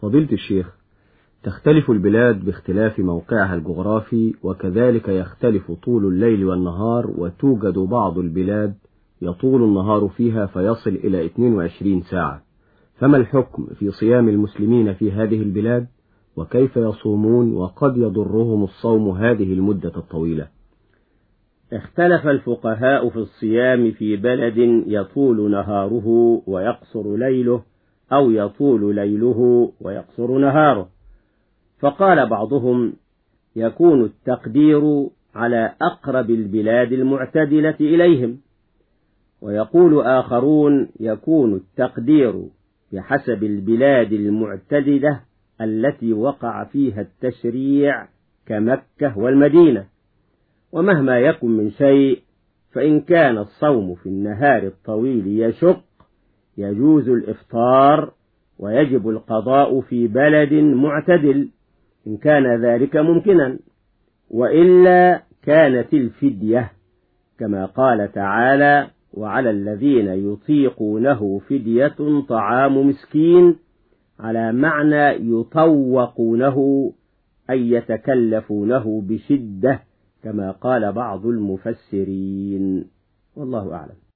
فضيلة الشيخ تختلف البلاد باختلاف موقعها الجغرافي وكذلك يختلف طول الليل والنهار وتوجد بعض البلاد يطول النهار فيها فيصل إلى 22 ساعة. فما الحكم في صيام المسلمين في هذه البلاد؟ وكيف يصومون؟ وقد يضرهم الصوم هذه المدة الطويلة. اختلف الفقهاء في الصيام في بلد يطول نهاره ويقصر ليله أو يطول ليله ويقصر نهاره. فقال بعضهم يكون التقدير على أقرب البلاد المعتدلة إليهم. ويقول آخرون يكون التقدير بحسب البلاد المعتدلة التي وقع فيها التشريع كمكة والمدينة. ومهما يكن من شيء فإن كان الصوم في النهار الطويل يشق يجوز الإفطار ويجب القضاء في بلد معتدل إن كان ذلك ممكنا وإلا كانت الفدية كما قال تعالى وعلى الذين يطيقونه فدية طعام مسكين على معنى يطوقونه أي يتكلفونه بشدة كما قال بعض المفسرين. والله أعلم.